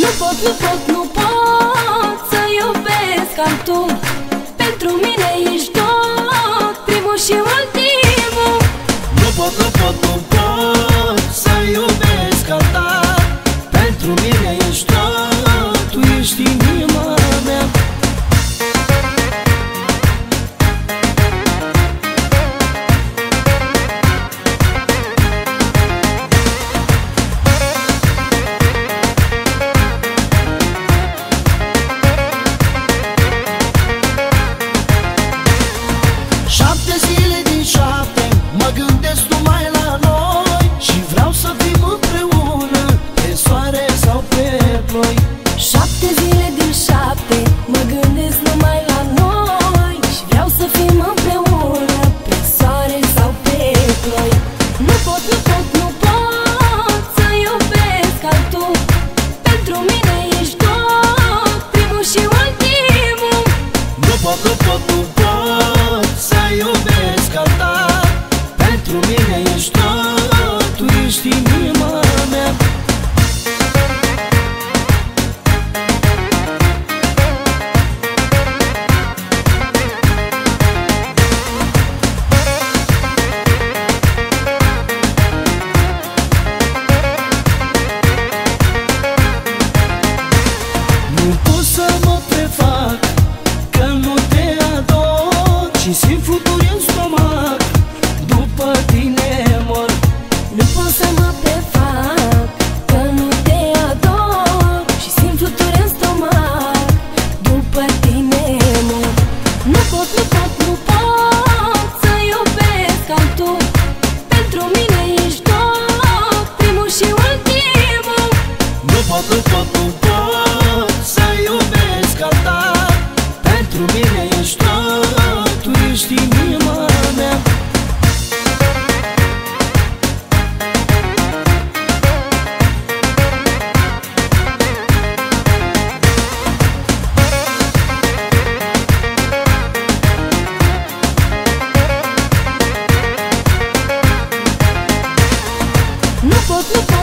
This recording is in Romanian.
Nu pot, nu pot, nu pot Să iubesc ca tu tot cu tot Să iubesc al ta Pentru mine ești tot. Și simt futuri în stomac După tine mor. Nu pot să mă prefac Că nu te ador. Și simt fluturi în stomac După tine mor. Nu pot, nu pot, nu pot Să iubesc ca tu Pentru mine ești tot Primul și ultimul. Nu pot, nu pot, nu pot вот мы ну,